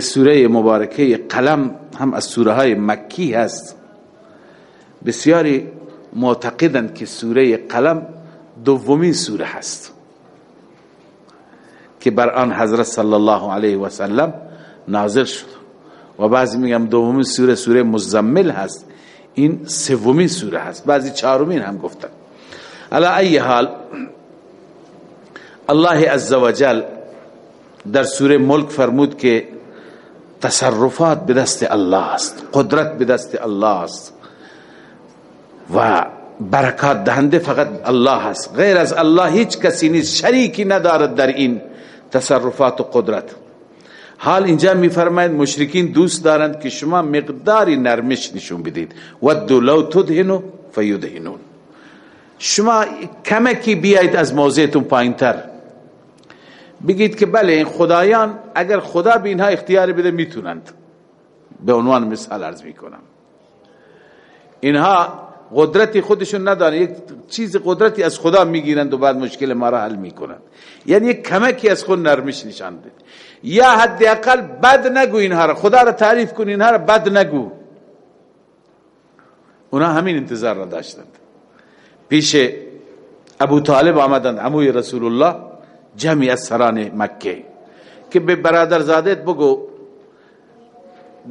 سوره مبارکه قلم هم از سوره های مکی هست. بسیاری معتقدند که سوره قلم دومین سوره هست که بر آن حضرت صلی الله علیه و سلم نازل شد. و بعضی میگم دومین سوره سوره مزمل هست. این سومین سوره هست. بعضی چهارمین هم گفتن. علی ای حال الله عزوجل در سوره ملک فرمود که تصرفات به دست الله است قدرت به دست الله است و برکات دهنده فقط الله است غیر از الله هیچ کسی نیست شریکی ندارد در این تصرفات و قدرت. حال اینجا میفرماید مشرکین دوست دارند که شما مقداری نرمش نشون بدید. ودو لو تدهنو فیدهنون. شما کمکی بیایید از موضعتون پایین تر بگید که بله این خدایان اگر خدا به اینها اختیار بده می‌تونند. به عنوان مثال عرض می‌کنم. اینها قدرتی خودشون ندارن. یک چیز قدرتی از خدا می‌گیرند و بعد مشکل ما را حل می‌کنند. یعنی یک کمکی از خود نرمش نشان بده یا حداقل بد نگو اینها را. خدا را تعریف کن اینها را بد نگو. اونا همین انتظار را داشتند. پیش ابو طالب آمدند عموی رسول الله. جمعی از سران مکه. که به برادر زادت بگو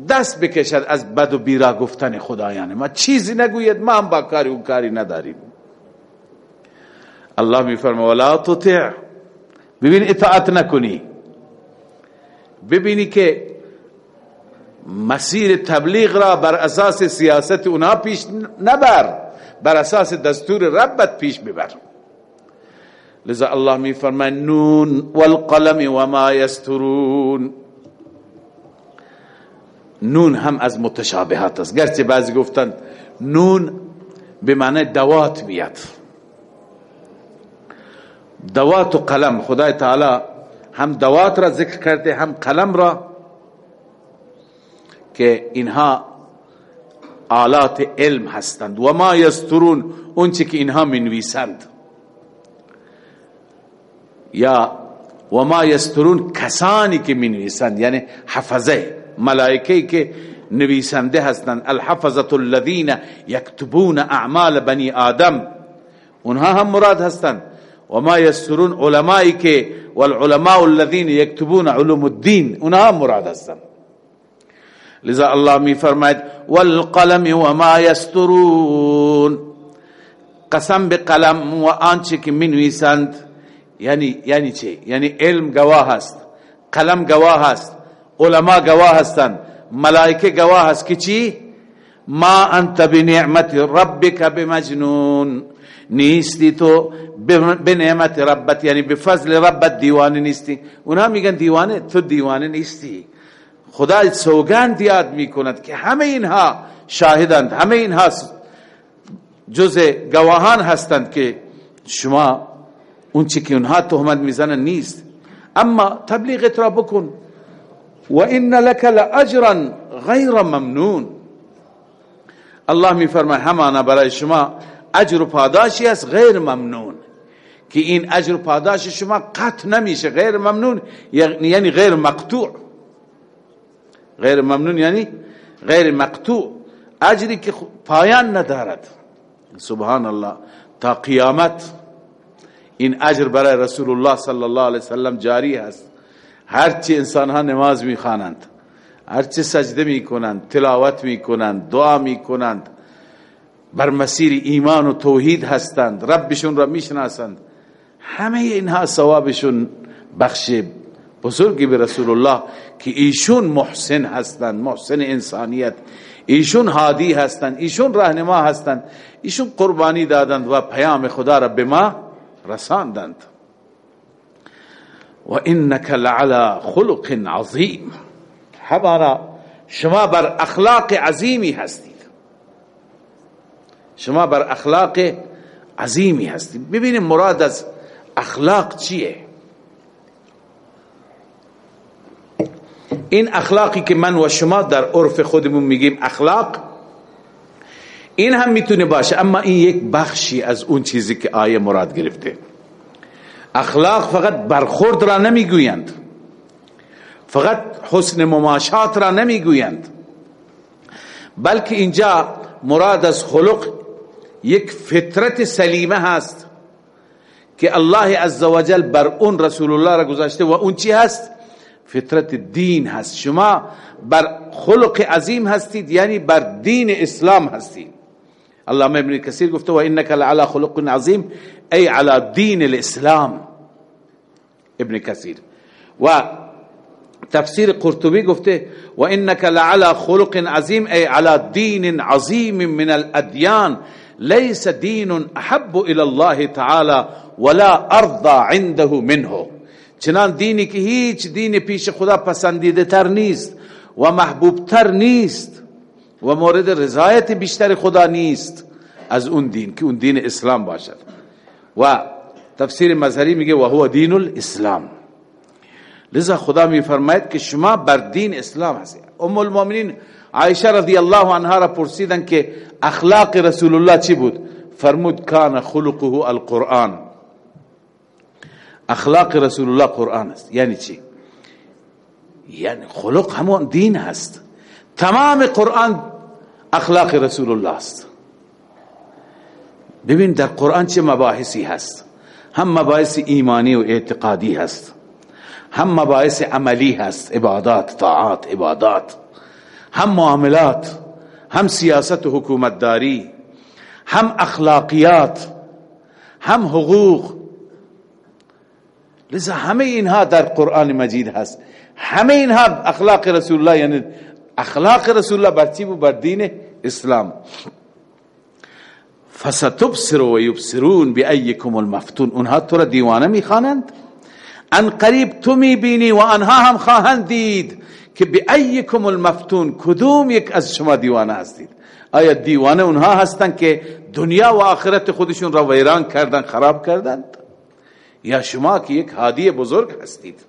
دست بکشد از بد و بیرا گفتن خدایان ما. چیزی نگوید ما هم با کاری اون کاری نداریم. الله می فرمه ولا تطع. ببین اطاعت نکنی. ببینی که مسیر تبلیغ را بر اساس سیاست اونا پیش نبر. بر اساس دستور ربت پیش ببر. لذا الله می فرمه نون والقلم وما یسترون. نون هم از متشابهات است. گرچه بعضی گفتند نون به معنی دوات بیاد دوات و قلم خدای تعالی هم دوات را ذکر کرده هم قلم را که اینها آلات علم هستند. و ما یسترون اونچه که اینها منویسند یا و ما یسترون کسانی که منویسند یعنی حفظه ملائکه که نویسنده هستند. الحفظه الذين يكتبون اعمال بنی آدم. اونها هم مراد هستند. و ما یسترون علمایی که والعلماء الذين يكتبون علوم الدين اونها مراد هستند. لذا الله می فرماید والقلم و ما یسترون. قسم به قلم و آنچه که می نویسند یعنی یعنی چه یعنی علم گواه است قلم گواه است علما گواه هستند ملائکه گواه هست که چی؟ ما انت بنعمت ربک بمجنون. نیستی تو به نعمت ربت یعنی به فضل ربت دیوانه نیستی. اونا میگن دیوانه تو دیوانه نیستی. خدا سوگند یاد می‌کند که همه اینها شاهدند همه اینها جز گواهان هستند که شما اون چی که اونها تهمت می‌زنن نیست. اما تبلیغت را بکن. و ان لك لاجرا غیر ممنون. الله می فرماید همانا برای شما اجر و پاداشی است غیر ممنون. که این اجر و پاداش شما قطع نمیشه غیر ممنون یعنی غیر مقطوع. غیر ممنون یعنی غیر مقطوع. اجری که پایان ندارد. سبحان الله. تا قیامت. این اجر برای رسول الله صلی الله علیه وسلم جاری است هرچی انسان ها نماز می‌خوانند هرچی سجده می‌کنند تلاوت می‌کنند دعا می‌کنند بر مسیر ایمان و توحید هستند ربشون را می‌شناسند همه اینها ثوابشون بخش بزرگی به رسول الله که ایشون محسن هستند محسن انسانیت. ایشون هادی هستند ایشون راهنما هستند ایشون قربانی دادند و پیام خدا را به ما رساندند. و انك لعلى خلق عظیم. همانا شما بر اخلاق عظیمی هستید. شما بر اخلاق عظیمی هستید. ببینیم مراد از اخلاق چیه؟ این اخلاقی که من و شما در عرف خودمون میگیم اخلاق این هم می‌تونه باشه اما این یک بخشی از اون چیزی که آیه مراد گرفته. اخلاق فقط برخورد را نمی‌گویند. فقط حسن مماشات را نمی‌گویند. بلکه اینجا مراد از خلق یک فطرت سلیمه هست که الله عزوجل بر اون رسول الله را گذاشته و اون چی هست؟ فطرت دین هست. شما بر خلق عظیم هستید یعنی بر دین اسلام هستید. الله ابن کثیر گفته و انک لعلى خلق عظیم ای على دین الاسلام. ابن کثیر. و تفسیر قرطبی گفته و انک لعلى خلق عظیم ای على دین عظیم من الادیان ليس دین احب الى الله تعالی ولا ارضى عنده منه. چنان دینی که هیچ دین پیش خدا پسندیده تر نیست و محبوب تر نیست. و مورد رضایت بیشتر خدا نیست از اون دین که اون دین اسلام باشد. و تفسیر مظهری میگه و هو دین الاسلام. لذا خدا میفرماید که شما بر دین اسلام هستید. ام المؤمنین عایشه رضی الله عنها را پرسیدن که اخلاق رسول الله چی بود؟ فرمود کان خلقه القرآن. اخلاق رسول الله قرآن است. یعنی چی؟ یعنی خلق همون دین هست. تمام قرآن اخلاق رسول الله است. ببین در قرآن چه مباحثی هست؟ هم مباحث ایمانی و اعتقادی هست هم مباحث عملی هست عبادات طاعات عبادات هم معاملات هم سیاست و حکومتداری هم اخلاقیات هم حقوق. لذا همه اینها در قرآن مجید هست. همه اینها اخلاق رسول الله یعنی اخلاق رسول الله بر چی بر دین اسلام. فستبصر و یبصرون بی المفتون. اونها تو را دیوانه می‌خوانند. ان قریب تو می‌بینی و آنها هم خواهند دید که بی المفتون. کدوم یک از شما دیوانه هستید؟ آیا دیوانه اونها هستند که دنیا و آخرت خودشون را ویران کردن خراب کردند یا شما که یک هادی بزرگ هستید؟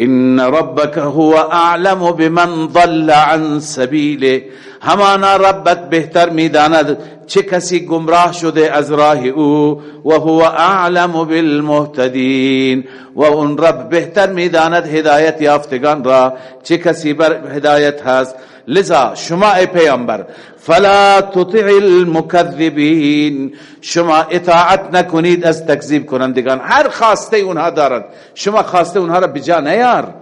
إن ربك هو أعلم بمن ضل عن سبیله همانا ربت بهتر می‌داند چه کسی گمراه شده از راه او و هو اعلم بالمهتدین و اون رب بهتر می‌داند هدایت یافتگان را چه کسی بر هدایت هست لذا شما ای پیامبر فلا تطع المكذبین شما اطاعت نکنید از تکذیب کنندگان هر خواسته اونها دارند شما خواسته اونها را بجا نیار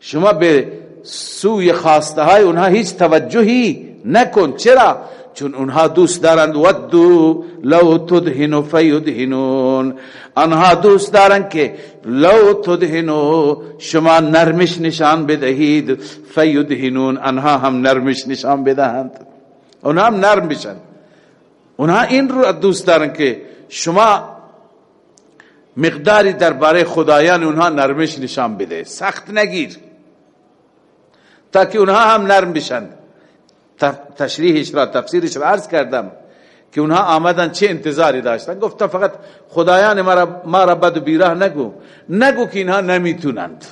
شما به سوی خواسته های اونها هیچ توجهی نکن. چرا؟ چون اونها دوست دارند. ودو لو تدهنو فیدهنون. آنها دوست دارند که لو تدهنو شما نرمش نشان بدهید. فیدهنون آنها هم نرمش نشان بدهند. اونها هم نرم بشن. اونها این رو دوست دارن که شما مقداری درباره خدایان اونها نرمش نشان بده. سخت نگیر. تا که اونها هم نرم بشن. تشریحش را تفسیرش را عرض کردم که اونها آمدن چه انتظاری داشتن. گفتم فقط خدایان ما را بد و بیراه نگو. نگو که اینها نمی‌تونند.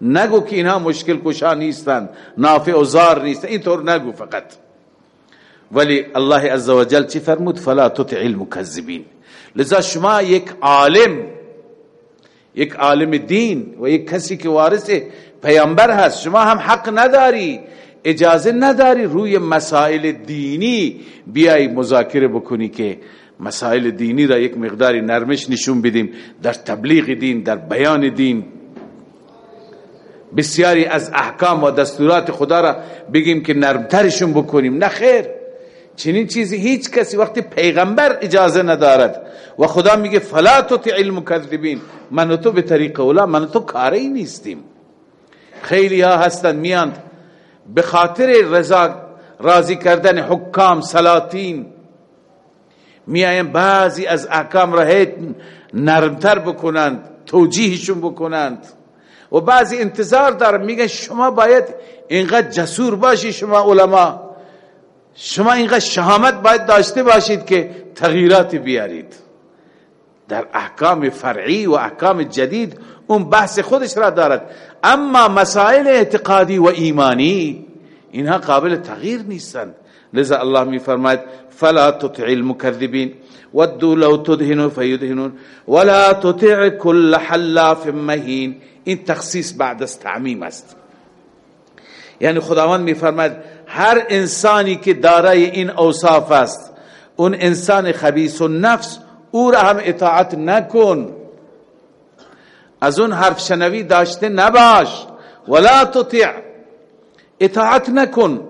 نگو که اینها مشکل کشا نیستند نافع و زار نیستند. اینطور نگو فقط. ولی الله عزوجل چی فرمود؟ فلا تطع المكذبین لذا شما یک عالم یک عالم دین و یک کسی که وارث پیامبر هست. شما هم حق نداری. اجازه نداری روی مسائل دینی بیای مذاکره بکنی که مسائل دینی را یک مقداری نرمش نشون بدیم در تبلیغ دین در بیان دین. بسیاری از احکام و دستورات خدا را بگیم که نرمترشون بکنیم. نه خیر. چنین چیزی هیچ کسی وقتی پیغمبر اجازه ندارد و خدا میگه فلا تطع المكذبین من تو به طریق اولا من تو کاری نیستیم. خیلی ها هستند میاند به خاطر رضا راضی کردن حکام سلاطین میایم بعضی از احکام را نرمتر بکنند توجیهشون بکنند. و بعضی انتظار دارن میگن شما باید اینقدر جسور باشی شما علما. شما اینقدر شهامت باید داشته باشید که تغییرات بیارید. در احکام فرعی و احکام جدید اون بحث خودش را دارد. اما مسائل اعتقادی و ایمانی اینها قابل تغییر نیستند. لذا الله می فرماید فلا تطع المكذبين ودوا لو تدهنوا فيدهنون ولا تطع كل حلاف مهين این تخصیص بعد از تعمیم است. یعنی خداوند میفرماید هر انسانی که دارای این اوصاف است اون انسان خبیث و نفس او را هم اطاعت نکن. از اون حرف شنوی داشته نباش. ولا تطع. اطاعت نکن.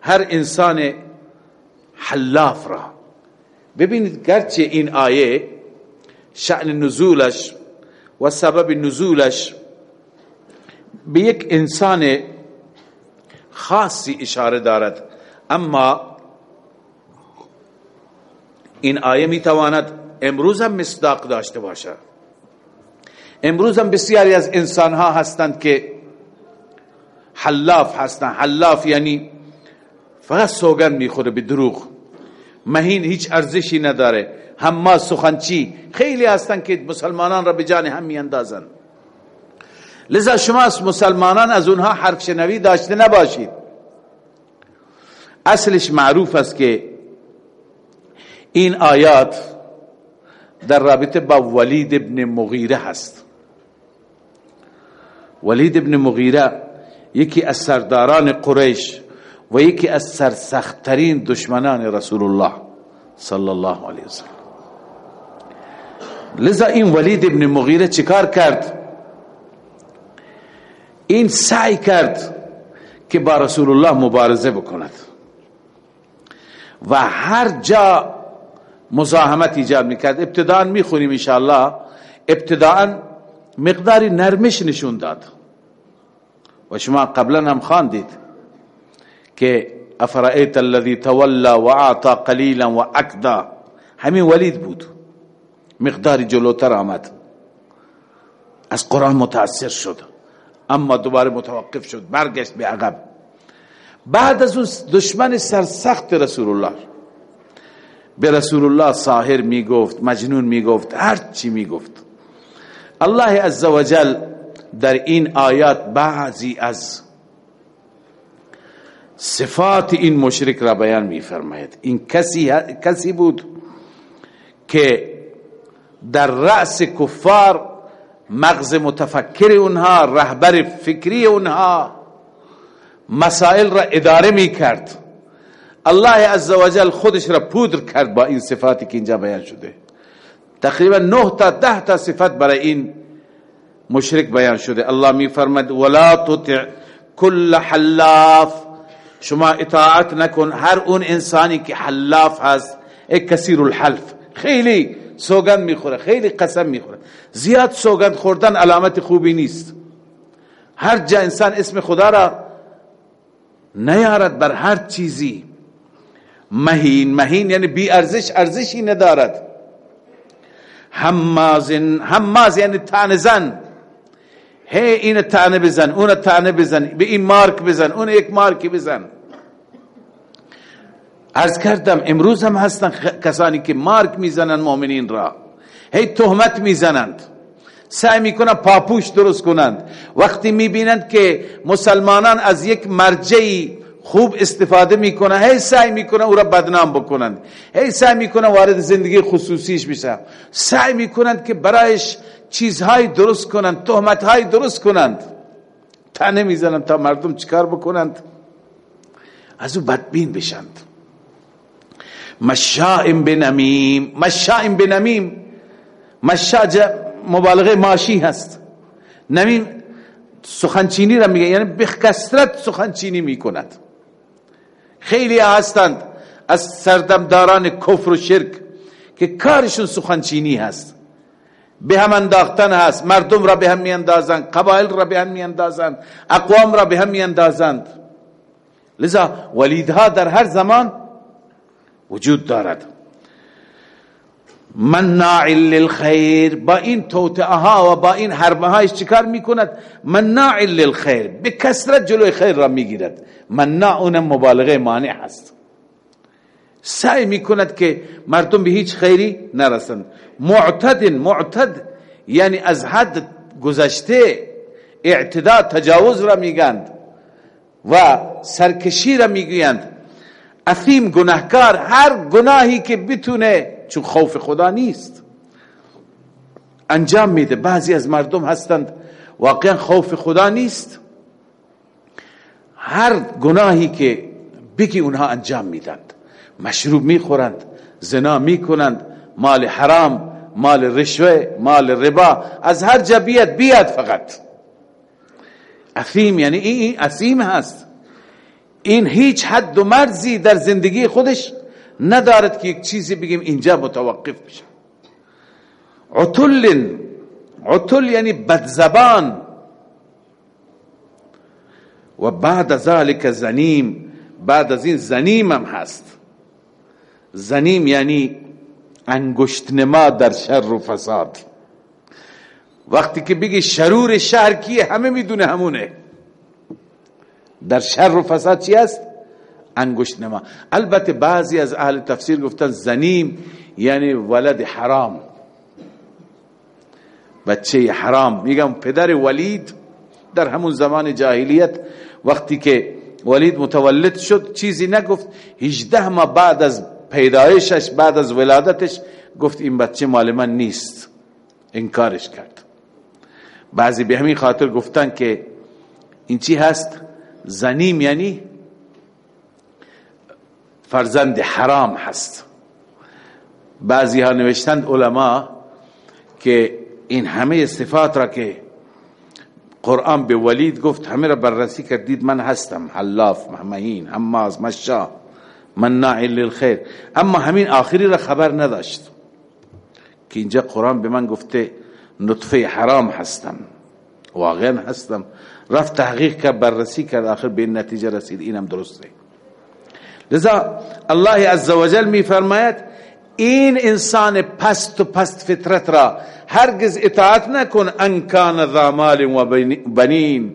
هر انسان حلاف را. ببینید گرچه این آیه شأن نزولش و سبب نزولش به یک انسان خاصی اشاره دارد. اما این آیه می‌تواند امروز هم مصداق داشته باشد امروز هم بسیاری از انسان ها هستند که حلاف هستند. حلاف یعنی فقط سوگن می‌خوره به دروغ. مهین هیچ ارزشی نداره. ما سخنچی خیلی هستند که مسلمانان را به جان هم میاندازند. لذا شما از مسلمانان از اونها حرف شنوی داشته نباشید. اصلش معروف است که این آیات در رابطه با ولید ابن مغیره هست. ولید ابن مغیره یکی از سرداران قریش و یکی از سرسختترین دشمنان رسول الله صلی الله علیه وسلم. لذا این ولید ابن مغیره چیکار کرد؟ این سعی کرد که با رسول الله مبارزه بکند. و هر جا مزاحمت ایجاد می‌کرد. ابتداء می‌خونیم انشاءالله. ابتداء مقداری نرمش نشون داد. و شما قبلا هم خواندید که افرائیت الذي تولى و اعطى قلیلا و اکدا. همین ولید بود. مقداری جلوتر آمد. از قرآن متاثر شد. اما دوباره متوقف شد. برگشت به عقب. بعد از اون دشمن سرسخت رسول الله. به رسول الله ساهر می‌گفت مجنون می‌گفت هر چی می‌گفت. الله عزوجل در این آیات بعضی از صفات این مشرک را بیان میفرماید. این کسی کسی بود که در رأس کفار مغز متفکر اونها رهبر فکری اونها مسائل را اداره می کرد الله عزوجل خودش را پودر کرد با این صفاتی که اینجا بیان شده. تقریبا نه تا ده تا صفت برای این مشرک بیان شده. الله می فرمد ولا تطع کل حلاف. شما اطاعت نکن هر اون انسانی که حلاف هست. یک کثیر الحلف. خیلی سوگند می‌خوره خیلی قسم می‌خوره. زیاد سوگند خوردن علامت خوبی نیست. هر جا انسان اسم خدا را نیارد بر هر چیزی مهین. مهین یعنی بی ارزش ارزشی ندارد. هماز هماز یعنی تانه زن. هی این تانه بزن اون تانه بزن به این مارک بزن اون یک مارک بزن. از کردم امروز هم هستن کسانی که مارک می‌زنن مؤمنین را. هی تهمت می‌زنند. سعی می‌کنن پاپوش درست کنند. وقتی می‌بینند که مسلمانان از یک مرجعی خوب استفاده می‌کنن هی سعی می‌کنن او را بدنام بکنند. هی سعی می‌کنن وارد زندگی خصوصیش بشه. سعی می‌کنند که برایش چیزهای درست کنند تهمتهای درست کنند. تنه می‌زنند تا مردم چیکار بکنند؟ از او بدبین بشند. مشائم بنمیم مشائم بنمیم مشاء مبالغه ماشی هست. نمیم سخنچینی را میگه یعنی به کسرت سخنچینی می‌کند. خیلی هستند از سردمداران کفر و شرک که کارشون سخنچینی هست. به هم انداختن هست. مردم را به هم میاندازند. قبایل را به هم میاندازند. اقوام را به هم میاندازند. لذا ولیدها در هر زمان وجود دارد. مناع للخیر با این توتعها و با این حربه هایش چکار می‌کند؟ مناع للخیر به کسرت جلوی خیر را می‌گیرد. مناع اون مبالغه مانع هست سعی می‌کند که مردم به هیچ خیری نرسند. معتد معتد یعنی از حد گذشته اعتداد تجاوز را میگند و سرکشی را می‌گویند. اثیم گناهکار هر گناهی که بتونه چون خوف خدا نیست. انجام میده. بعضی از مردم هستند. واقعا خوف خدا نیست. هر گناهی که بگی اونها انجام میدند. مشروب می‌خورند زنا می‌کنند مال حرام مال رشوه مال ربا. از هر جبیت بیاد فقط. اثیم یعنی این اثیم هست. این هیچ حد و مرزی در زندگی خودش ندارد که یک چیزی بگیم اینجا متوقف بشه. عطل عطل یعنی بدزبان. و بعد ذلك زنیم بعد از این زنیم هم هست. زنیم یعنی انگشت نما در شر و فساد. وقتی که بگی شرور شهر کیه همه می‌دونه همونه. در شر و فساد چی است انگشت نما. البته بعضی از اهل تفسیر گفتن زنیم یعنی ولد حرام. بچه حرام. میگم پدر ولید در همون زمان جاهلیت وقتی که ولید متولد شد چیزی نگفت. 18 ماه بعد از پیدایشش بعد از ولادتش گفت این بچه مال من نیست. انکارش کرد. بعضی به همین خاطر گفتن که این چی هست؟ زنیم یعنی فرزند حرام هست. بعضی ها نوشتند علما که این همه صفات را که قرآن به ولید گفت همه را بررسی کردید من هستم حلاف محمهین حماز مشا مناع للخیر. اما همین آخری را خبر نداشت که اینجا قرآن به من گفته نطفه حرام هستم واقعا هستم. رفت تحقیق کرد بررسی کرد آخر به این نتیجه رسید. اینم درسته. لذا الله عزوجل می فرماید این انسان پست و پست فطرت را هرگز اطاعت نکن ان کان ذا مال و بنین.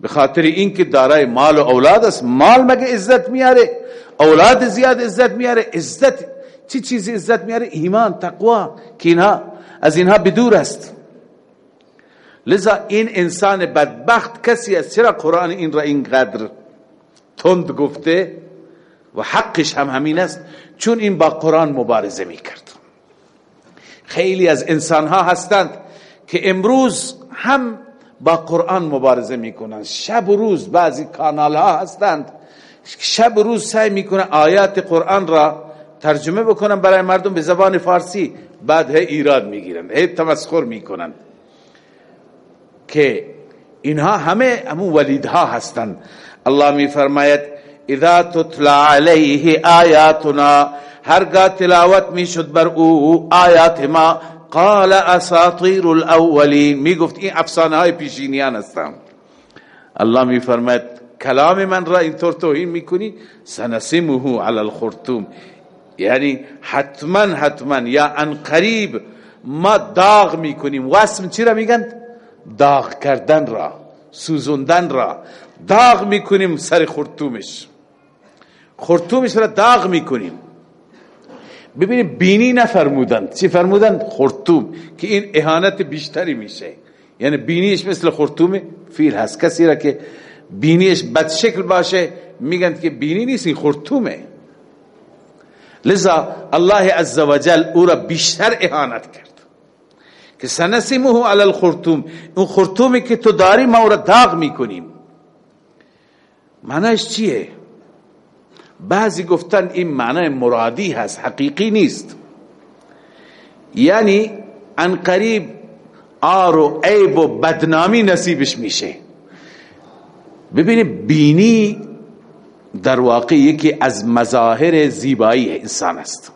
به خاطر اینکه دارای مال و اولاد است مال مگه عزت میاره؟ اولاد زیاد عزت میاره عزت چی چیزی عزت میاره؟ ایمان تقوا که اینها از اینها بدور است. لذا این انسان بدبخت کسی است. چرا قرآن این را اینقدر تند گفته؟ و حقش هم همین است چون این با قرآن مبارزه می‌کرد. خیلی از انسان ها هستند که امروز هم با قرآن مبارزه می‌کنند. شب و روز بعضی کانال ها هستند. شب و روز سعی می‌کنه آیات قرآن را ترجمه بکنن برای مردم به زبان فارسی بعد هی ایراد می‌گیرن هی تمسخر می‌کنن که اینها همه همون ولیدها هستند. الله میفرماید اذا تتلا علیه آیاتنا هرگاه تلاوت می‌شد بر او آیات ما قال اساطیر الاولین. می‌گفت این افسانه های پیشینیان هستم. الله میفرماید کلام من را اینطور توهین می‌کنی سنسمه علی الخرطوم. یعنی حتما حتما یا ان قریب ما داغ می‌کنیم واسم چی را میگن؟ داغ کردن را سوزوندن را. داغ می‌کنیم سر خرطومش. خرطومش را داغ می‌کنیم. ببینید بینی نفرمودن. چی فرمودن؟ خرطوم که این اهانت بیشتری میشه. یعنی بینیش مثل خرطوم فیل هست. کسی را که بینیش بد شکل باشه میگن که بینی نیست این خرطومه. لذا الله عزوجل او را بیشتر اهانت کرد. که سنسمه علی الخرطوم. اون خرطومی که تو داری ما را داغ می‌کنیم. معنیش چیه؟ بعضی گفتن این معنی مرادی هست حقیقی نیست. یعنی ان قریب آر و عیب و بدنامی نصیبش میشه. ببینید بینی در واقع یکی از مظاهر زیبایی انسان است.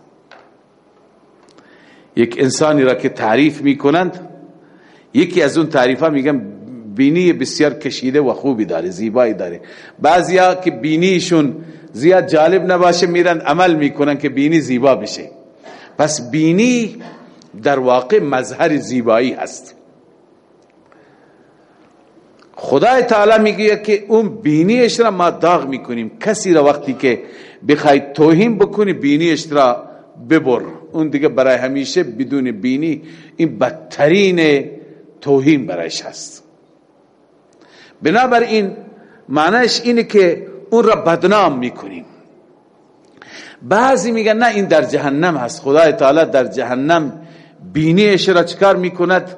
یک انسانی را که تعریف می‌کنند یکی از اون تعریف ها میگن بینی بسیار کشیده و خوبی داره زیبایی داره. بعضیا که بینیشون زیاد جالب نباشه میرن عمل می‌کنن که بینی زیبا بشه. پس بینی در واقع مظهر زیبایی هست. خدای تعالی میگه که اون بینیش را ما داغ می‌کنیم. کسی را وقتی که بخوای توهین بکنی بینیش را ببر. اون دیگه برای همیشه بدون بینی این بدترین توهین برایش هست. بنابراین معنیش اینه که اون را بدنام می‌کنیم. بعضی میگن نه این در جهنم هست. خدای تعالی در جهنم بینیش را چکار می‌کند؟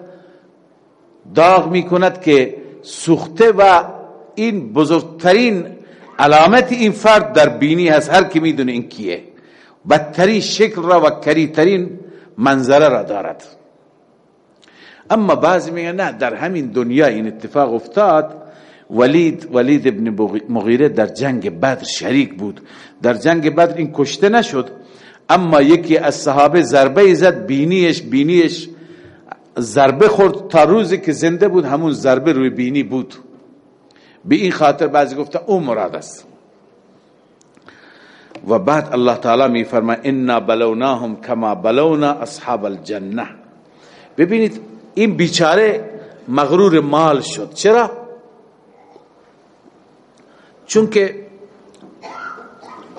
داغ می‌کند که سوخته و این بزرگترین علامت این فرد در بینی هست. هر کی می‌دونه این کیه. بدترین شکل را و کریترین منظره را دارد. اما بعضی میگن نه در همین دنیا این اتفاق افتاد. ولید ولید ابن مغیره در جنگ بدر شریک بود. در جنگ بدر این کشته نشد اما یکی از صحابه ضربه زد بینیش بینیش ضربه خورد. تا روزی که زنده بود همون ضربه روی بینی بود. به این خاطر بعضی گفته اون مراد است. و بعد الله تعالی می فرماید انا بلوناهم کما بلونا اصحاب الجنه ببینید این بیچاره مغرور مال شد. چرا؟ چون که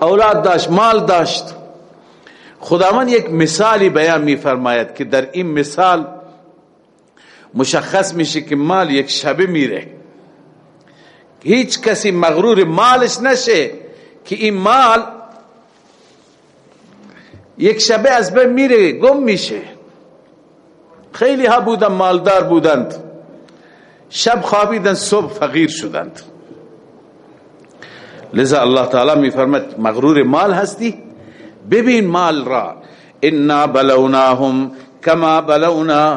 اولاد داشت مال داشت. خداوند یک مثالی بیان می فرماید که در این مثال مشخص میشه که مال یک شبه میره. هیچ کسی مغرور مالش نشه که این مال یک شبه از بین میره گم میشه. خیلی ها بودن مالدار بودند. شب خوابیدن صبح فقیر شدند. لذا الله تعالی میفرمد مغرور مال هستی؟ ببین مال را. انا بلوناهم کما بلونا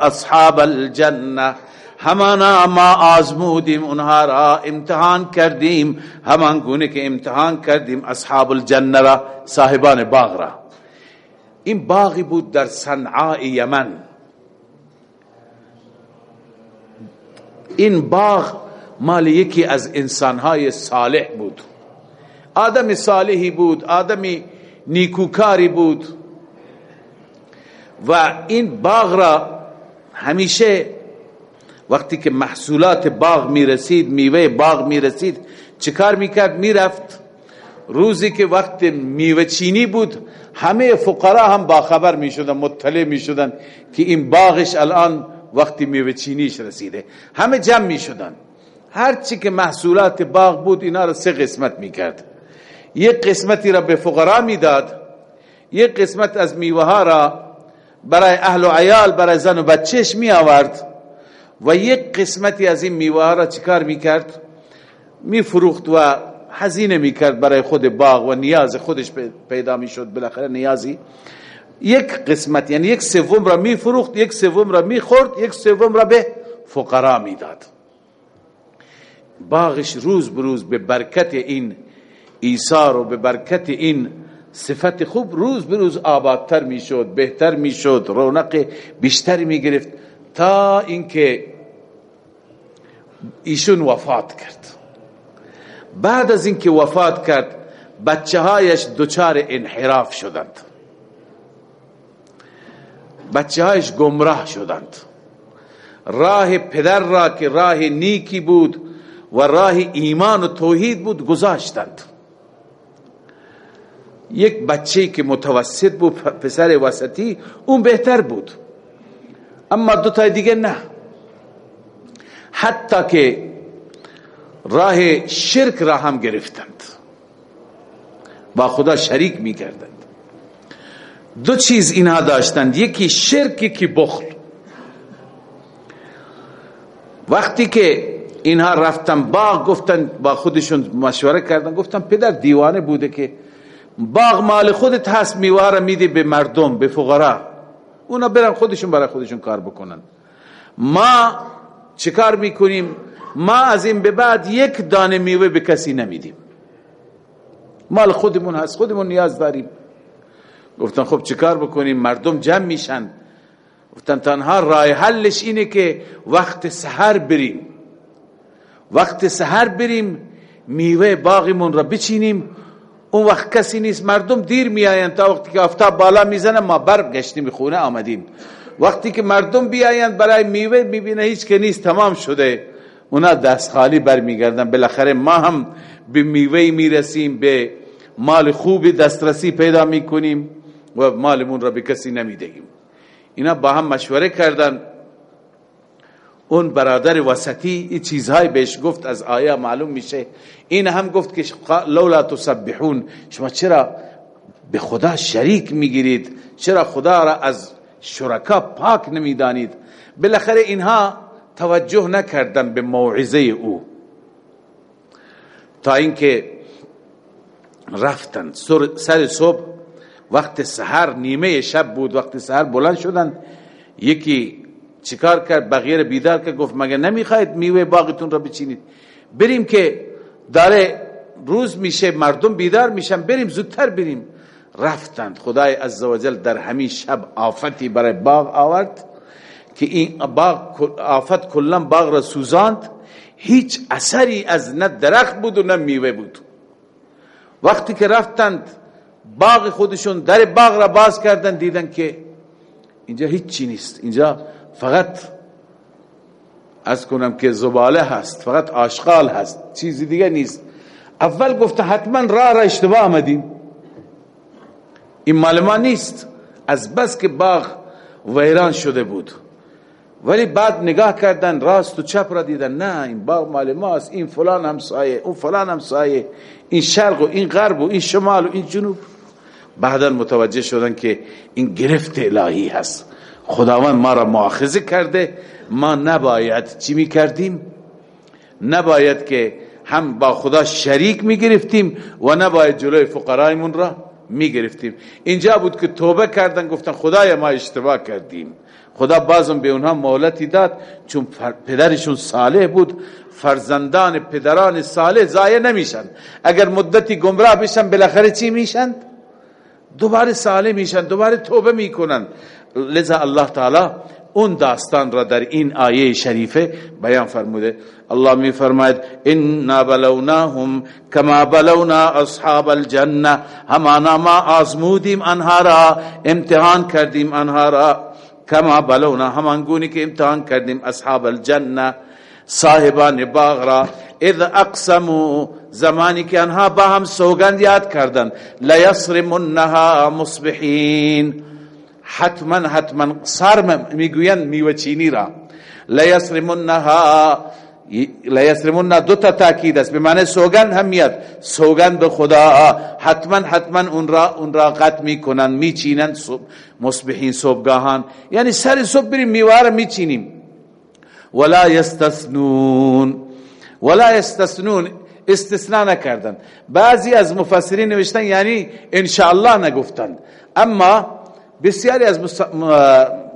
اصحاب الجنه همانا ما آزمودیم اونها را امتحان کردیم. همان گونه که امتحان کردیم اصحاب الجنه را صاحبان باغ را. این باغی بود در صنعاء یمن. این باغ مال یکی از انسانهای صالح بود. آدم صالحی بود آدمی نیکوکاری بود. و این باغ را همیشه وقتی که محصولات باغ می رسید میوه باغ می رسید چکار می کرد می رفت روزی که وقت میوه چینی بود همه فقرا هم باخبر می شدن مطلع می شدن که این باغش الان وقتی میوه چینیش رسیده. همه جمع می شدن هرچی که محصولات باغ بود اینا را سه قسمت می کرد یک قسمتی را به فقرا می داد یک قسمت از میوه را برای اهل و عیال برای زن و بچهش می آورد و یک قسمتی از این میوه را چیکار می کرد می فروخت و هزینه می کرد برای خود باغ و نیاز خودش پیدا می شد بالاخره نیازی یک قسمت یعنی یک سوم را می فروخت یک سوم را می خورد یک سوم را به فقرا می داد باغش روز بروز به برکت این ایثار و به برکت این صفت خوب روز بروز آبادتر می شد بهتر می شد رونق بیشتری می گرفت تا اینکه ایشون وفات کرد. بعد از اینکه وفات کرد بچه هایش دچار انحراف شدند. بچه هایش گمراه شدند. راه پدر را که راه نیکی بود و راه ایمان و توحید بود گذاشتند. یک بچه که متوسط بود پسر وسطی اون بهتر بود. اما دو تا دیگه نه. حتی که راه شرک را هم گرفتند با خدا شریک می کردند دو چیز اینها داشتند. یکی شرک یکی بخل. وقتی که اینها رفتن باغ گفتن با خودشون مشوره کردن گفتن پدر دیوانه بوده که باغ مال خودت هست میواره میدی به مردم به فقرا. اونا برن خودشون برای خودشون کار بکنن. ما چیکار می‌کنیم؟ ما از این به بعد یک دانه میوه به کسی نمیدیم. مال خودمون هست خودمون نیاز داریم. گفتن خب چیکار بکنیم؟ مردم جمع میشن. گفتن تنها رای حلش اینه که وقت سحر بریم. وقت سحر بریم میوه باغمون را بچینیم. اون وقت کسی نیست مردم دیر میآیند تا وقتی که آفتاب بالا می‌زنه ما برگشتیم خونه آمدیم. وقتی که مردم بیایند برای میوه می‌بینه هیچ که نیست تمام شده. اونا دست خالی برمیگردن. بالاخره ما هم به میوه می‌رسیم به مال خوبی دسترسی پیدا می‌کنیم و مالمون را به کسی نمی‌دهیم. اینا با هم مشوره کردن. اون برادر وسطی این چیزهای بهش گفت از آیه معلوم میشه. این هم گفت که لولا تسبحون. شما چرا به خدا شریک می‌گیرید؟ چرا خدا را از شرکا پاک نمی‌دانید؟ بالاخره اینها توجه نکردن به موعظه او. تا اینکه رفتن سر صبح وقت سحر نیمه شب بود وقت سحر بلند شدن یکی چیکار کرد؟ بغیر بیدار که گفت مگه نمی‌خواید میوه باغتون را بچینید؟ بریم که داره روز میشه مردم بیدار میشن بریم زودتر بریم. رفتند. خدای عزوجل در همین شب آفتی برای باغ آورد که این باغ آفت کلا باغ را سوزاند. هیچ اثری از نه درخت بود و نه میوه بود. وقتی که رفتند باغ خودشون در باغ را باز کردن دیدن که اینجا هیچی نیست. اینجا فقط از کنم که زباله هست فقط آشغال هست چیزی دیگه نیست. اول گفته حتما را را اشتباه آمدیم. این مال ما نیست. از بس که باغ ویران شده بود. ولی بعد نگاه کردن راست و چپ را دیدن نه این باغ مال ماست این فلان همسایه اون فلان همسایه این شرق و این غرب و این شمال و این جنوب. بعدا متوجه شدن که این گرفت الهی هست. خداوند ما را مؤاخذه کرده. ما نباید چی می کردیم نباید که هم با خدا شریک می گرفتیم و نباید جلوی فقرایمون را می گرفتیم اینجا بود که توبه کردن گفتن خدای ما اشتباه کردیم. خدا بازم به اونها مولتی داد چون پدرشون صالح بود. فرزندان پدران صالح ضایع نمیشن. اگر مدتی گمراه بشن بالاخره چی میشن؟ دوباره صالح میشن دوباره توبه می‌کنن. لذا الله تعالی اون داستان را در این آیه شریفه بیان فرموده. الله می فرماید انا بلوناهم کما بلونا اصحاب الجنه همانا ما آزمودیم انها را امتحان کردیم انها را. کما بلونا همان گونی که امتحان کردیم اصحاب الجنه صاحبان باغ را. اذ اقسمو زمانی که انها با هم سوگند یاد کردن لیصرمنها مصبحین حتما حتما سر می‌گوین میوچینی را. لیسرمونها لیسرمونها دو تا تاکید است. به معنی سوگند هم میاد. سوگند به خدا. حتما حتما اون را اون را قط می‌کنن میچینن مصبحین صبحگاهان. یعنی سر صبح بریم میوار میچینیم. ولا یستثنون. ولا یستثنون. استثناء نکردن. بعضی از مفسرین نوشتن یعنی انشاءالله نگفتن. اما بسیاری از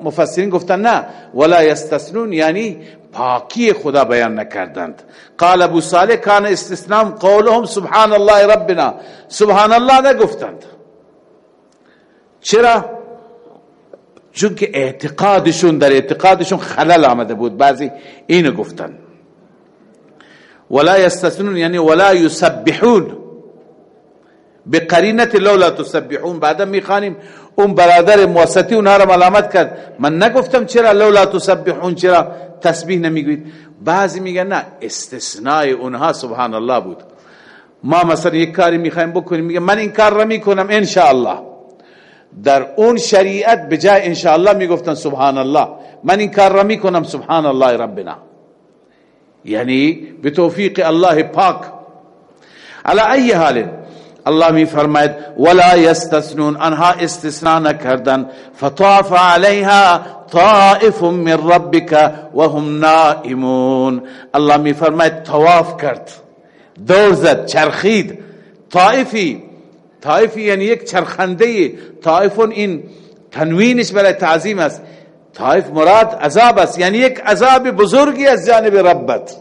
مفسرین گفتن نه. ولا یستثنون یعنی پاکی خدا بیان نکردند. قال ابو صالح کان استثناء قولهم سبحان الله ربنا. سبحان الله نگفتند. چرا؟ چون که اعتقادشون در اعتقادشون خلل آمده بود. بعضی اینو گفتن. ولا یستثنون یعنی ولا یسبحون. بقرینت لولا تسبحون. بعدا می‌خوانیم اون برادر موسطی اونها را ملامت کرد. من نگفتم چرا لولا تسبحون چرا تسبیح نمی‌گوید. بعضی میگن نه استثناء اونها سبحان الله بود. ما مثلا یک کاری می‌خوایم بکنیم میگه من این کار را می‌کنم ان در اون شریعت به جای ان می‌گفتن سبحان الله من این کار را می‌کنم سبحان الله ربنا. یعنی به توفیق الله پاک. على ای حال الله می فرماید ولا یستثنون انها استثناء نکردن۔ فطاف علیها طائف من ربك وهم نائمون۔ الله می فرماید طواف کرد دور زد چرخید۔ طائفی طائفی یعنی یک چرخنده طائفون این تنوینش برای تعظیم است۔ طائف مراد عذاب است یعنی یک عذاب بزرگی از جانب ربت۔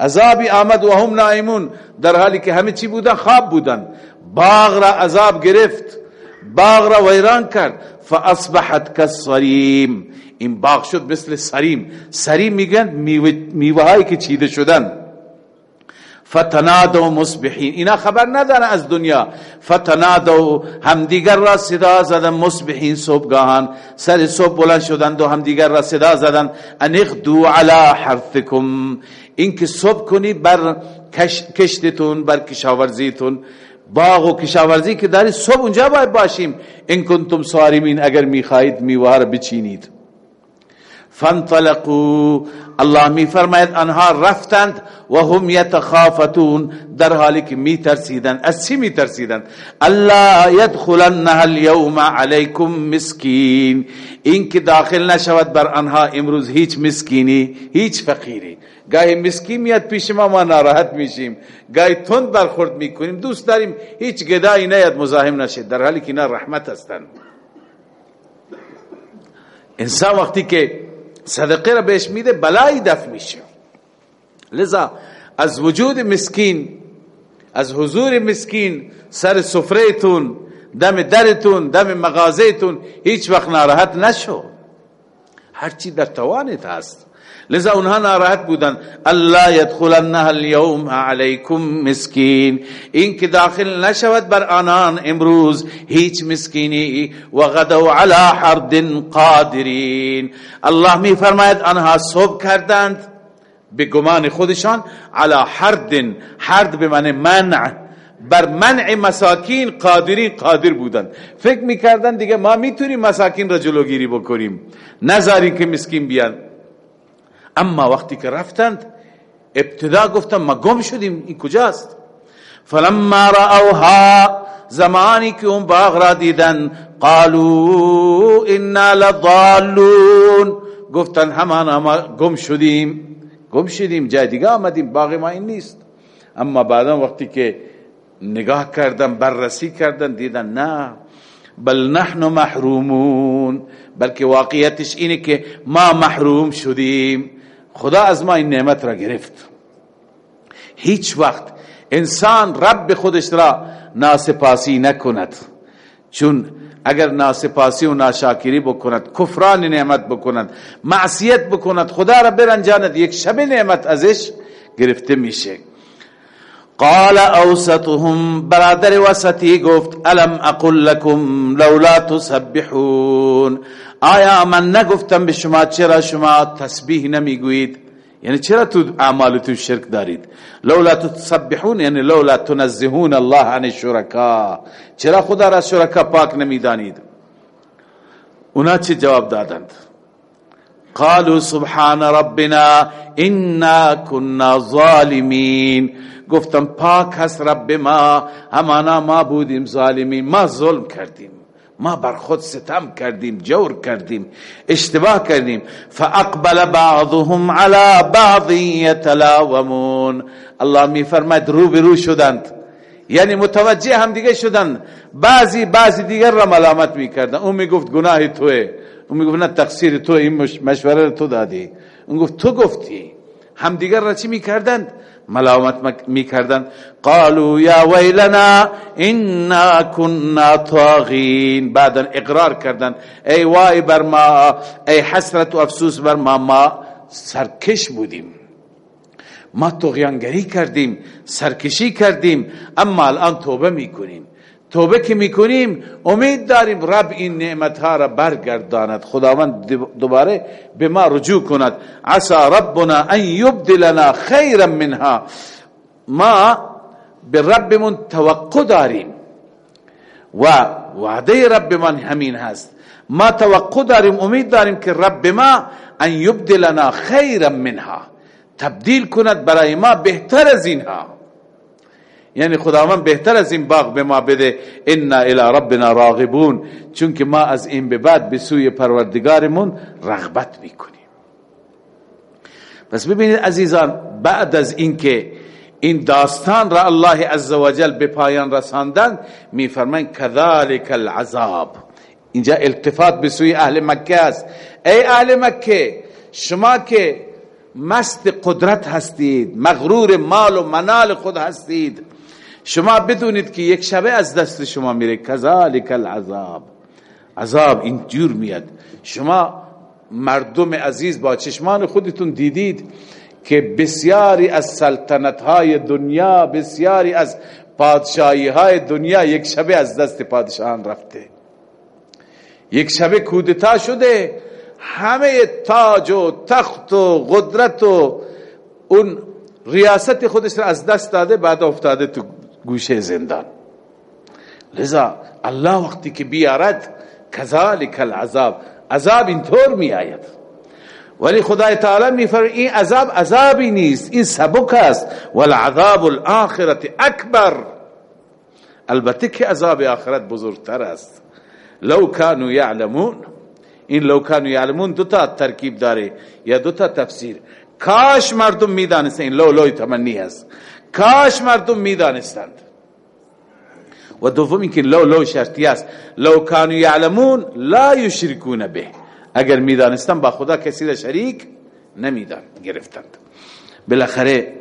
عذابی آمد و هم نائمون در حالی که همه چی بودن خواب بودن۔ باغ را عذاب گرفت باغ را ویران کرد فاصبحت کالصریم این باغ شد مثل سریم. سریم میگن میوه که چیده شدن. فتنادو مصبحین. اینا خبر ندارن از دنیا. فتنادو همدیگر را صدا زدن مصبحین صبحگاهان. سر صبح بلند شدند و همدیگر را صدا زدن. انقدو علی حرثکم. اینکه صبح کنی بر کشتتون بر کشاورزیتون. باغ و کشاورزی که داری صبح اونجا باید باشیم. این کنتم صارمین اگر می‌خواهید میوه را بچینید. فانطلقوا الله می فرماید آنها رفتند و هم یتخافتون در حالی که می ترسیدند از چی می ترسیدند الله یدخلنها اليوم علیکم مسکین. این که داخل نشود بر آنها امروز هیچ مسکینی هیچ فقیری. گاهی مسکین میاد پیش ما ما ناراحت میشیم. گاهی تند برخورد می‌کنیم. دوست داریم هیچ گدایی نیاد مزاحم نشه در حالی که اینا رحمت هستند انسان وقتی که صدقه را بهش میده بلایی دفع میشه. لذا از وجود مسکین از حضور مسکین سر سفرهتون دم درتون دم مغازهتون هیچ وقت ناراحت نشو. هرچی در توانت هست. لذا اونها ناراحت بودن. الله يدخلنها اليوم علیکم مسکین. این که داخل نشود بر آنان امروز هیچ مسکینی و غدو علی حرد قادرین. الله می فرماید آنها صبح کردند به گمان خودشان علی حرد. حرد به معنی منع. بر منع مساکین قادرین قادر بودند. فکر می‌کردن دیگه ما می‌تونیم مساکین را جلوگیری بکنیم. نذاریم که مسکین بیان. اما وقتی که رفتند ابتدا گفتم ما گم شدیم این کجاست؟ فلما رأوها زمانی که اون باغ را دیدن قالوا انا لضالون. گفتن همان ما گم شدیم گم شدیم جای دیگه آمدیم باغ ما این نیست. اما بعدا وقتی که نگاه کردن بررسی کردن دیدن نه. بل نحن محرومون. بلکه واقعیتش اینه که ما محروم شدیم. خدا از ما این نعمت را گرفت. هیچ وقت انسان رب خودش را ناسپاسی نکند. چون اگر ناسپاسی و ناشاکری بکند کفران نعمت بکند معصیت بکند خدا را برنجاند یک شب نعمت ازش گرفته میشه. قال اوسطهم برادر وسطی گفت الم اقل لكم لولا تسبحون؟ آیا من نگفتم به شما چرا شما تسبیح نمی‌گویید؟ یعنی چرا تو اعمالتون شرک دارید؟ لولا تسبحون یعنی لولا تنزهون الله عن الشرکا. چرا خدا را شرکا پاک نمی‌دانید؟ اونا چه جواب دادند؟ قالوا سبحان ربنا انا كنا ظالمین گفتم پاک هست رب ما همانا ما بودیم ظالمین ما ظلم کردیم ما بر خود ستم کردیم جور کردیم اشتباه کردیم. فاقبل بعضهم على بعض يتلاومون. الله می فرماید رو به رو شدند. یعنی متوجه هم دیگه شدند. بعضی بعضی دیگر را ملامت می‌کردن اون می‌گفت گناه توه. اون می‌گفت نه تقصیر تو این مشوره تو دادی. اون گفت تو گفتی. هم دیگر را چی می‌کردند؟ ملامت می‌کردن قالوا یا ویلنا انا كنا طاغین. بعدا اقرار کردن ای وای بر ما ای حسرت و افسوس بر ما ما سرکش بودیم. ما تغیانگری کردیم سرکشی کردیم اما الان توبه می‌کنیم. توبه که می‌کنیم امید داریم رب این نعمت ها را برگرداند. خداوند دوباره به ما رجوع کند. عسى ربنا ان یبدلنا خیرا منها. ما به ربمون توقع داریم. و وعده رب من همین هست. ما توقع داریم امید داریم که رب ما ان یبدلنا خیرا منها. تبدیل کند برای ما بهتر از اینها. یعنی خداوند بهتر از این باغ به ما بده. انا الى ربنا راغبون. چون که ما از این به بعد به سوی پروردگارمون رغبت می‌کنیم. پس ببینید عزیزان بعد از اینکه این داستان را الله عزوجل به پایان رساندن میفرمایند کذالک العذاب. اینجا التفات به سوی اهل مکه است. ای اهل مکه شما که مست قدرت هستید مغرور مال و منال خود هستید شما بدونید که یک شبه از دست شما میره. کذالک العذاب. عذاب این جور میاد. شما مردم عزیز با چشمان خودتون دیدید که بسیاری از سلطنت های دنیا بسیاری از پادشاهی های دنیا یک شبه از دست پادشاهان رفته. یک شبه کودتا شده. همه تاج و تخت و قدرت و اون ریاست خودش را از دست داده بعد افتاده تو گوشه زندان. لذا الله وقتی که بیارد کذالک العذاب. عذاب اینطور می آید ولی خدای تعالی میفرماید این عذاب عذابی نیست این سبک است. والعذاب الاخرت اکبر. البته که عذاب آخرت بزرگتر است. لو کانوا یعلمون. این لو کانوا یعلمون دو تا ترکیب داره یا دو تا تفسیر. کاش مردم می‌دانستند این لو لوی تمنی است. کاش مردم می‌دانستند. و دوم که لو لو شرطی است. لو کانوا یعلمون لا یشرکون به. اگر می‌دانستن با خدا کسی را شریک نمیدان گرفتند. بالاخره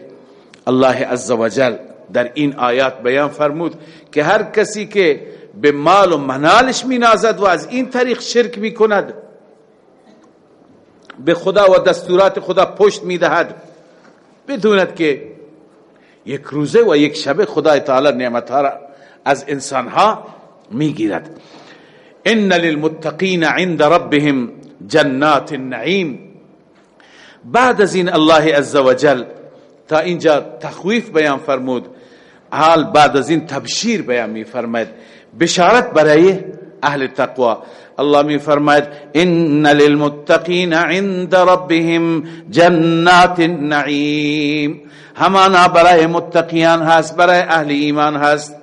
الله عزوجل در این آیات بیان فرمود که هر کسی که به مال و منالش مینازد و از این طریق شرک می‌کند به خدا و دستورات خدا پشت می‌دهد بدوند که یک روزه و یک شبه خدای تعالی نعمتها را از انسانها می‌گیرد. ان للمتقین عند ربهم جنات النعیم. بعد از این الله عزوجل تا اینجا تخویف بیان فرمود حال بعد از این تبشیر بیان می فرماید بشارت برای اهل تقوا. الله می فرماید ان للمتقین عند ربهم جنات النعیم. همانا برای متقیان هست برای اهل ایمان هست.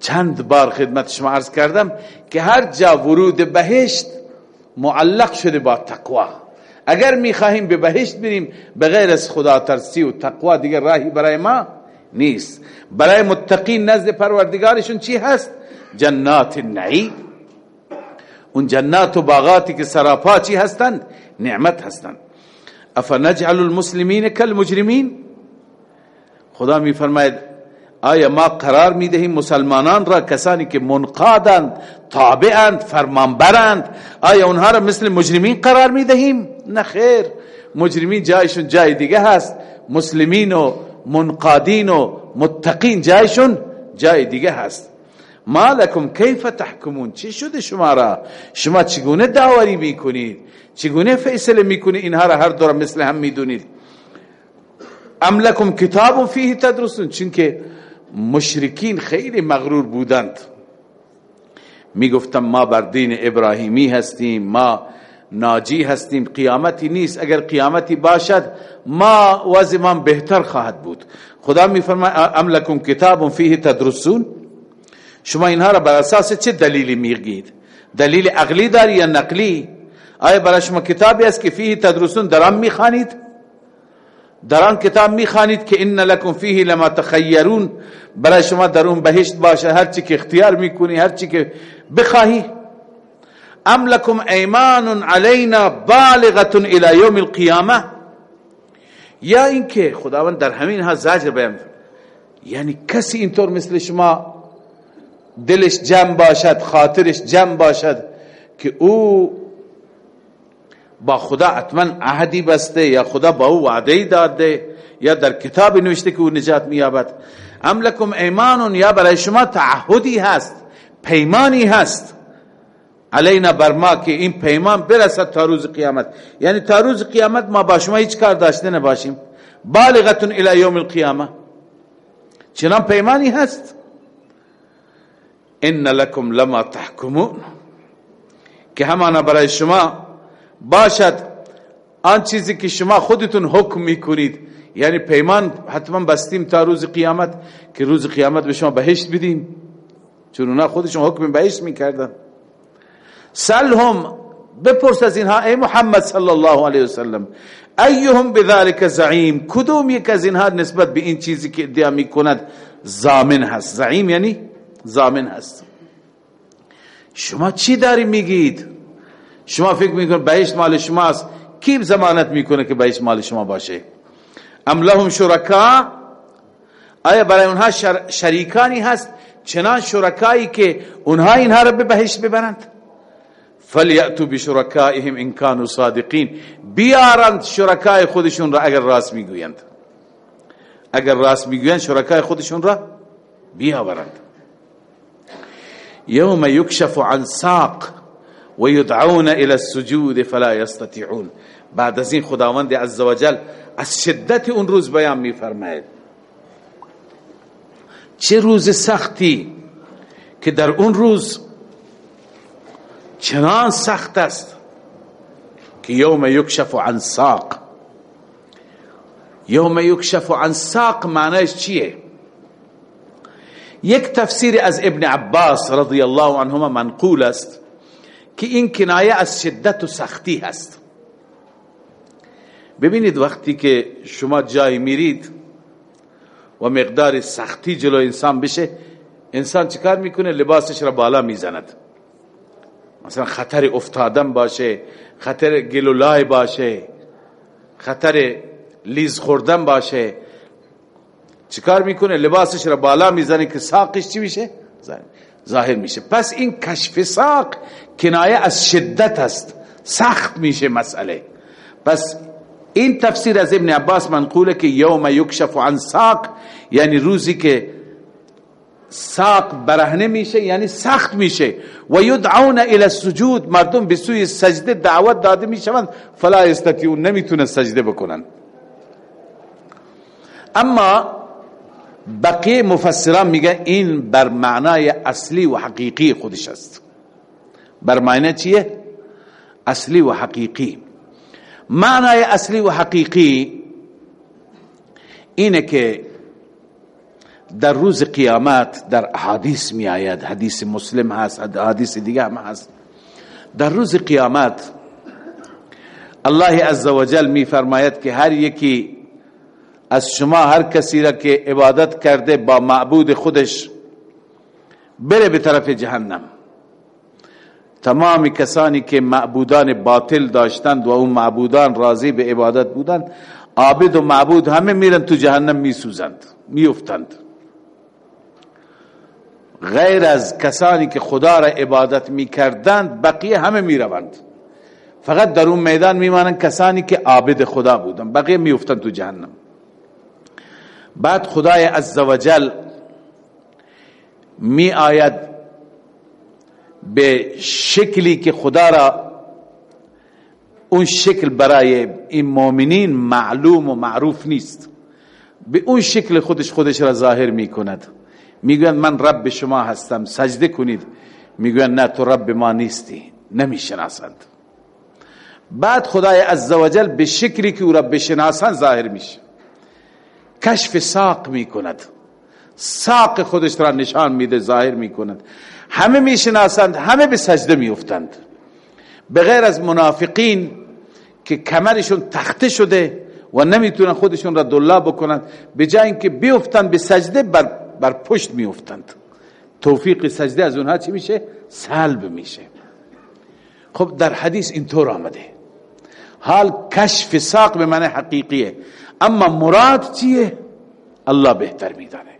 چند بار خدمت شما عرض کردم که هر جا ورود بهشت معلق شده با تقوا. اگر می‌خواهیم به بهشت بریم بغیر از خدا ترسی و تقوا دیگر راهی برای ما نیست. برای متقین نزد پروردگارشون چی هست؟ جنات النعیم. اون جنات و باغاتی که سراپا چی هستند؟ نعمت هستند. افنجعل المسلمین کالمجرمین؟ خدا می فرماید آیا ما قرار می دهیم مسلمانان را کسانی که منقادند تابعند فرمانبرند آیا اونها را مثل مجرمین قرار می دهیم نه خیر مجرمین جایشون جای دیگه هست مسلمین و منقادین و متقین جایشون جای دیگه هست. ما لکم کیف تحکمون؟ چی شده شما را؟ شما چگونه داوری می‌کنید؟ چگونه فیصله می‌کنید؟ اینها را هر دور مثل هم می‌دونید. ام لکم کتاب فیه تدرسون؟ چون مشرکین خیلی مغرور بودند. می‌گفتم ما بر دین ابراهیمی هستیم ما ناجی هستیم قیامتی نیست. اگر قیامتی باشد ما وزمان بهتر خواهد بود. خدا میفرماید ام لکم کتاب فیه تدرسون؟ شما اینها را بر اساس چه دلیلی میگید؟ دلیل عقلی داری یا نقلی؟ آیا برای شما کتابی است که فیه تدرسون درام می‌خوانید؟ در آن کتاب می‌خوانید که ان لکم فیه لما تخیرون برای شما در اون بهشت باشه هر چی که اختیار می‌کنی هر چی که بخواهی. ام لکم ایمان علینا بالغه الى یوم القیامه یا اینکه خداوند در همین ها زجر بیان یعنی کسی اینطور مثل شما دلش جمع باشد خاطرش جمع باشد که او با خدا حتما عهدی بسته یا خدا با او وعده داده یا در کتاب نوشته که او نجات مییابد. ام لکم ایمان یا برای شما تعهدی هست پیمانی هست. علینا بر ما که این پیمان برسد تا روز قیامت. یعنی تا روز قیامت ما با شما هیچ کار داشته نباشیم. بالغتون الى یوم القیامه. چنان پیمانی هست. ان لکم لما تحکمون. که همانا برای شما باشد. آن چیزی که شما خودتون حکم می‌کنید یعنی پیمان حتما بستیم تا روز قیامت که روز قیامت به شما بهشت بدیم. چون اونا خودشون حکم بهشت می‌کردن. سلهم بپرس از اینها ای محمد صلی الله علیه وسلم ایهم بذلك زعیم؟ کدوم یک از اینها نسبت به این چیزی که ادعا می‌کند زامن هست؟ زعیم یعنی زامن هست. شما چی داری میگید؟ شما فکر می‌کنید بهشت مال شماست. کی زمانت می‌کنه که بهشت مال شما باشه؟ ام لهم شرکا؟ آیا برای اونها شریکانی هست؟ چنان شرکایی که اونها اینها را به بهشت ببرند؟ فلیأتو بشرکائهم ان كانوا صادقین. بیارند شرکای خودشون را اگر راست می‌گویند. اگر راست می‌گویند شرکای خودشون را بیاورند. یوم یکشف عن ساق. و یدعون الى السجود فلا يستطيعون. بعد از این خداوند عزوجل از شدت اون روز بیان میفرماید. چه روز سختی که در اون روز چنان سخت است که یوم یکشف عن ساق. یوم یکشف عن ساق معنیش چیه؟ یک تفسیر از ابن عباس رضی الله عنهما منقول است. که این کنایه از شدت و سختی هست. ببینید وقتی که شما جای میرید و مقدار سختی جلو انسان بشه انسان چیکار می‌کنه؟ لباسش را بالا می‌زند. مثلا خطر افتادن باشه خطر گلولای باشه خطر لیز خوردن باشه. چیکار می‌کنه؟ لباسش را بالا می‌زنه که ساقش چی میشه؟ ظاهر میشه. پس این کشف ساق کنایه از شدت است. سخت میشه مسئله. پس این تفسیر از ابن عباس منقوله که یوم یکشف عن ساق یعنی روزی که ساق برهنه میشه یعنی سخت میشه. و یدعون الى السجود مردم به سوی سجده دعوت داده می‌شوند. فلا استطیعون نمی‌تونه سجده بکنن. اما بقیه مفسران میگن این بر معنای اصلی و حقیقی خودش است. بر معنی چیه؟ اصلی و حقیقی. معنای اصلی و حقیقی اینه که در روز قیامت در حدیث می آید. حدیث مسلم هست حدیث دیگه هم هست. در روز قیامت الله عزوجل می فرماید که هر یکی از شما هر کسی را که عبادت کرده با معبود خودش بره به طرف جهنم. تمام کسانی که معبودان باطل داشتند و اون معبودان راضی به عبادت بودند عابد و معبود همه میرن تو جهنم میسوزند میفتند غیر از کسانی که خدا را عبادت می‌کردند بقیه همه می‌روند. فقط در اون میدان میمانند کسانی که عابد خدا بودند بقیه میفتند تو جهنم. بعد خدای عزوجل می آید به شکلی که خدا را اون شکل برای این مؤمنین معلوم و معروف نیست. به اون شکل خودش خودش را ظاهر می کند می‌گویند من رب شما هستم سجده کنید. می‌گویند نه تو رب ما نیستی. نمی‌شناسند. بعد خدای عزوجل به شکلی که او را بشناسند ظاهر میشه. کشف ساق می‌کند. ساق خودش را نشان میده ظاهر می‌کند. همه می‌شناسند همه به سجده میافتند. به غیر از منافقین که کمرشون تخته شده و نمی‌تونن خودشون را دلا بکنند به جای اینکه بیفتند به سجده بر, بر پشت میافتند. توفیق سجده از اونها چی میشه؟ سلب میشه. خب در حدیث اینطور آمده. حال کشف ساق به معنی حقیقیه. اما مراد چیه؟ الله بهتر میدانه.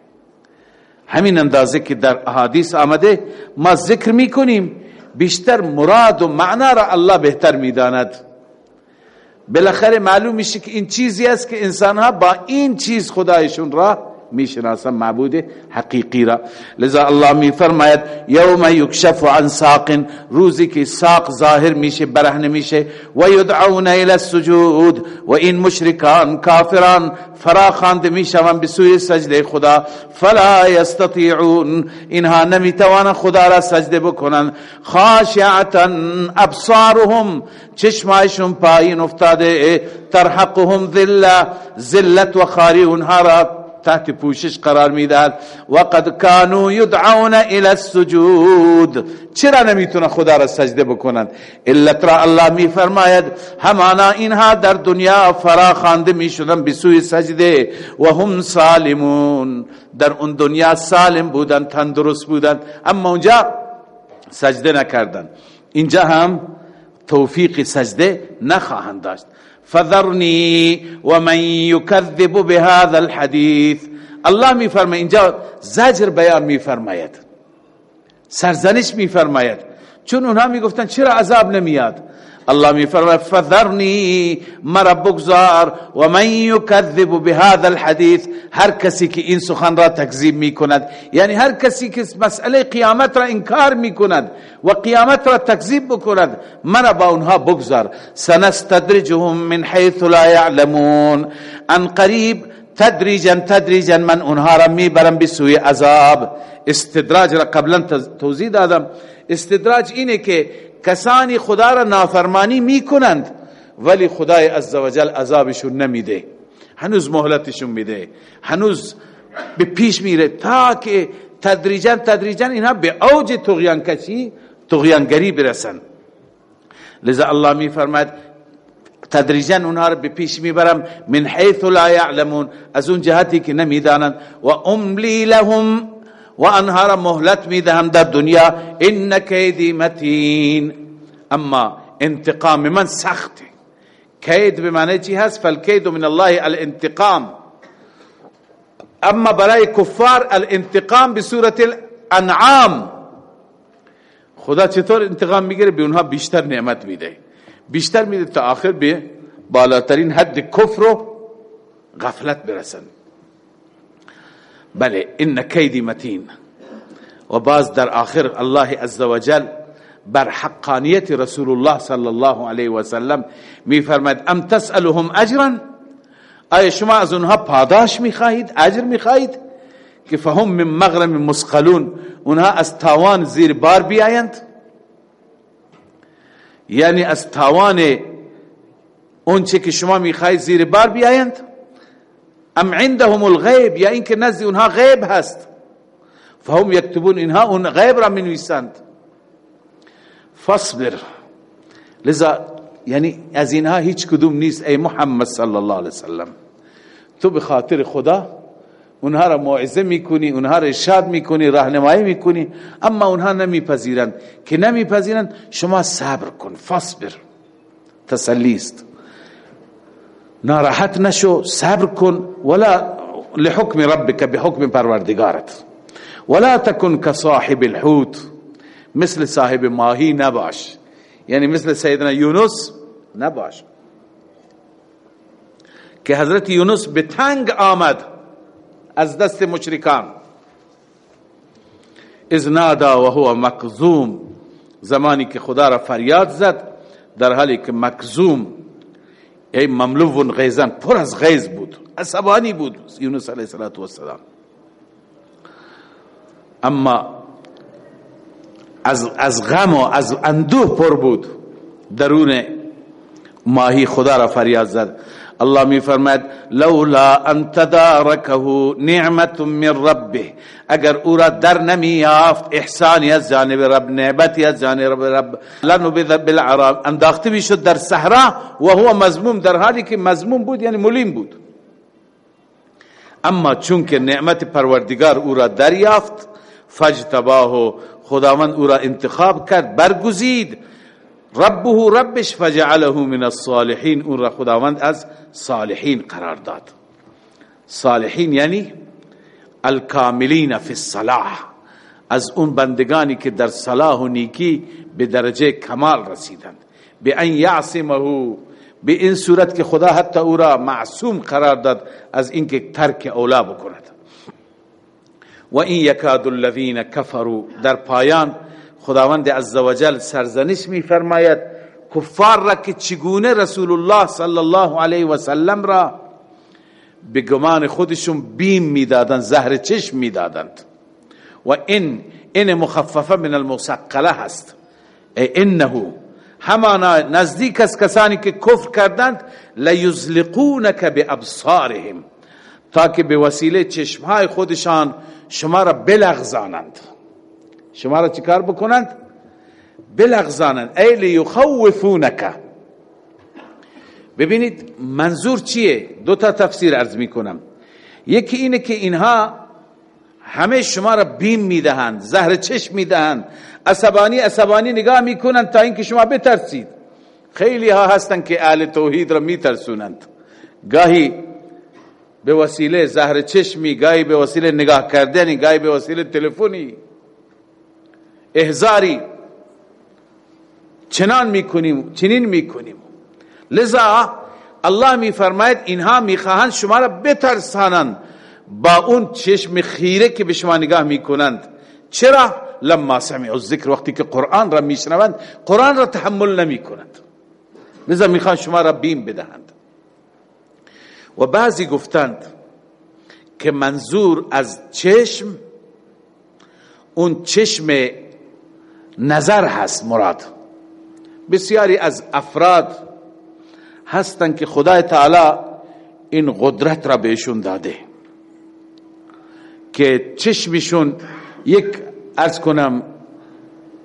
همین اندازه که در احادیث آمده ما ذکر می‌کنیم بیشتر مراد و معنا را الله بهتر می‌داند. بالاخره معلوم میشه که این چیزی است که انسان ها با این چیز خدایشون را می‌شناسن معبود حقیقی را. لذا الله می فرماید یوم یکشف عن ساق روزی که ساق ظاهر میشه برهنه میشه و یدعون الى السجود و این مشرکان کافران فرا خواند می‌شوند به سوی سجده خدا. فلا یستطيعون اینها نمی‌توانند خدا را سجده بکنن خاشعتا ابصارهم چشمایشون پایین افتاده ترحقهم ذله ذلت و خاری اونها را تحت پوشش قرار می‌دهد. وقد كانوا يدعون الى السجود. چرا نمی‌تونه خدا را سجده بکنند علت را الله میفرماید همانا اینها در دنیا فرا خوانده می‌شدن به سوی سجده. و هم سالمون. در اون دنیا سالم بودن تندرست بودن اما اونجا سجده نکردن. اینجا هم توفیق سجده نخواهند داشت. فذرنی و من یکذب بهذا الحديث الله می فرماید اینجا زجر بیان می فرماید سرزنش می فرماید چون اونها می گفتن چرا عذاب نمیاد؟ الله می فرماید فذرنی مرا بگذار و من یکذب بهذا الحديث؟ هر کسی که این سخن را تکذیب می کند یعنی هر کسی که مسئله قیامت را انکار می کند و قیامت را تکذیب بکند مرا با اونها بگذار. سنستدرجهم من حيث لا يعلمون ان قریب تدریجا تدریجا من اونها را میبرم به سوی عذاب. استدراج را قبلا توضیح دادم. استدراج اینه که کسانی خدا را نافرمانی می‌کنند ولی خدای عزوجل عذابشون نمیده. هنوز مهلتشون میده. هنوز به پیش میره. تا که تدریجا تدریجا اینها به اوج تغیان کشی تغیانگری برسن. لذا الله می فرماید تدریجا اونها رو به پیش می‌برم. من حیث لا یعلمون. از اون جهتی که نمی‌دانند. و املی لهم و انها را مهلت میدهم در دنیا إن کیدی متین أما انتقام من سخته کید به معنی چی هست فالکید من الله الانتقام. أما برای کفار الانتقام به صورت الأنعام. خدا چطور انتقام میگیره؟ به اونها بیشتر نعمت میده. بیشتر میده تا آخر به بالاترین حد کفر و غفلت برسن. بله ان کیدی متین. و باز در آخر الله عزوجل بر حقانیت رسول الله صلی الله علیه و سلم می فرماید ام تسألهم اجرا؟ آیا شما از اونها پاداش می‌خواهید اجر می‌خواهید؟ که فهم من مغرم مسقلون اونها از تاوان زیر بار بیایند؟ یعنی از تاوان اونچه که شما می‌خواهید زیر بار بیایند؟ ام عندهم الغیب یا اینکه نزد اونها غیب هست. فهم یکتبون اینها اون غیب را منویسند فاصبر. لذا یعنی از اینها هیچ کدوم نیست ای محمد صلی الله علیه وسلم. تو به خاطر خدا اونها را موعظه می‌کنی اونها را ارشاد می‌کنی راهنمایی می‌کنی اما اونها نمیپذیرند. که نمیپذیرند شما صبر کن فاصبر. تسلی است ناراحت نشو صبر کن ولا لحکم ربک بحکم پروردگارت. ولا تکن كصاحب الحوت مثل صاحب ماهی نباش. یعنی مثل سیدنا یونس نباش. که حضرت یونس به تنگ آمد از دست مشرکان. از نادا و هو مکزوم زمانی که خدا را فریاد زد در حالی که مکزوم ای مملو غیزن پر از غیز بود عصبانی بود یونس علیه السلام اما از, از غم و از اندوه پر بود. درون ماهی خدا را فریاد زد. الله می فرماید لولا ان تدارکه نعمت من ربه. اگر او را در نمی یافت احسانی از جانب رب نعمتی از جانب رب. لنبذ بالعراب انداخته می شد در صحرا و هو مزموم در حالی که مزموم بود یعنی ملیم بود. اما چون که نعمت پروردگار او را دریافت فجتباه خداوند او را انتخاب کرد برگزید. ربه ربش فجعله من الصالحین اون را خداوند از صالحین قرار داد. صالحین یعنی الکاملین فی الصلاح. از اون بندگانی که در صلاح و نیکی به درجه کمال رسیدند. به ان یعصمه به این صورت که خدا حتی أو را معصوم قرار داد از اینکه ترک اولا بکند. و این یکاد الذین کفروا. در پایان خداوند عزوجل سرزنش می فرماید کفار را که چگونه رسول الله صلی الله علیه و سلم را به گمان خودشون بیم می‌دادند زهر چشم می‌دادند. و این این مخففه من المسقله هست. انه همانا نزدیک از کسانی که کفر کردند لیزلقونک بابصارهم تا که به وسیله چشمهای خودشان شما را بلغزانند. شما را چیکار بکنند؟ بلغزانند. ای لیخوفونک ببینید منظور چیه؟ دو تا تفسیر عرض می‌کنم. یکی اینه که اینها همه شما را بیم می‌دهند زهر چشم می‌دهند. عصبانی عصبانی نگاه می‌کنند تا اینکه شما بترسید. خیلی ها هستند که اهل توحید را میترسونند. گاهی به وسیله زهر چشمی گاهی به وسیله نگاه کردنی گاهی به وسیله تلفنی. احزاری چنان می‌کنیم چنین می‌کنیم. لذا الله میفرماید اینها می‌خواهند شما را بترسانند با اون چشم خیره که به شما نگاه می‌کنند. چرا؟ لما سمعوا الذکر وقتی که قرآن را میشنوند قرآن را تحمل نمی‌کنند. لذا می‌خوان شما را بیم بدهند. و بعضی گفتند که منظور از چشم اون چشم نظر هست مراد. بسیاری از افراد هستن که خدای تعالی این قدرت را بهشون داده که چشمشون یک ارز کنم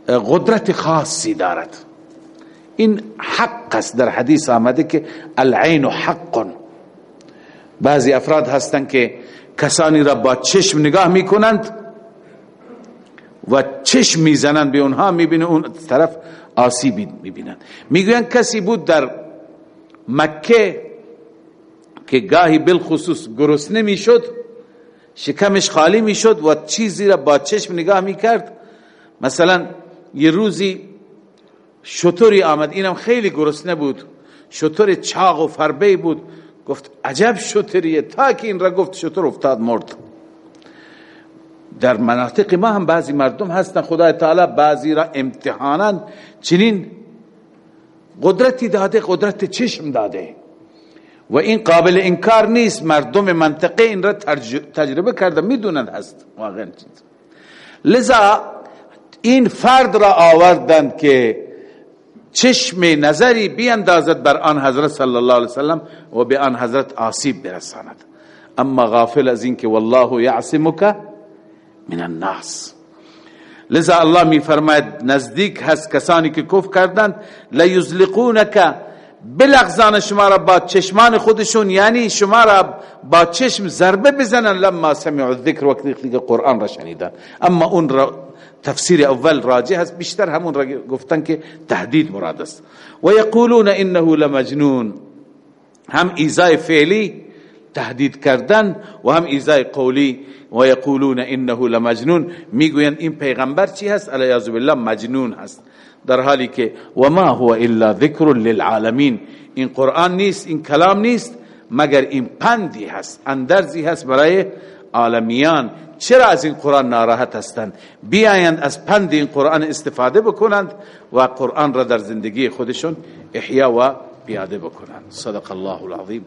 قدرت خاصی دارد. این حق است. در حدیث آمده که العین حق. بعضی افراد هستند که کسانی را با چشم نگاه می‌کنند و چشم می‌زنند به اونها می‌بینه اون طرف آسیب می‌بینند می‌گویند کسی بود در مکه که گاهی بالخصوص گرسنه می‌شد شکمش خالی می‌شد و چیزی را با چشم نگاه می‌کرد. مثلا یه روزی شطوری آمد اینم خیلی گرسنه بود شطور چاق و فربه بود گفت عجب شطوریه تا که این را گفت شطور افتاد مرد. در مناطق ما هم بعضی مردم هستن. خدای تعالی بعضی را امتحانن چنین قدرتی داده قدرت چشم داده. و این قابل انکار نیست. مردم منطقه این را تجربه کرده می‌دونند هست. واقعا چیز. لذا این فرد را آوردند که چشم نظری بیاندازد بر آن حضرت صلی الله علیه وسلم و به آن حضرت آسیب برساند. اما غافل از این که والله یعصمک من الناس. لذا الله می فرماید نزدیک هست کسانی که کف کردند لیزلقونک بلغزان شما را با چشمان خودشون یعنی شما را با چشم ضربه بزنن لما سمعوا الذکر وقتی که قرآن را شنیدن اما اون را تفسیر اول راجع هست بیشتر همون را گفتن که تهدید مراد است. و یقولون انه لمجنون. هم ایزای فعلی تهدید کردن و هم ایزای قولی و یقولون انه لمجنون. می‌گوین این پیغمبر چی هست؟ علیاذ بالله مجنون هست. در حالی که و ما هو الا ذکر للعالمین. این قرآن نیست این کلام نیست مگر این پندی هست اندرزی هست برای عالمیان. چرا از این قرآن ناراحت هستند؟ بیایند از پند این قرآن استفاده بکنند و قرآن را در زندگی خودشون احیا و پیاده بکنند. صدق الله العظیم.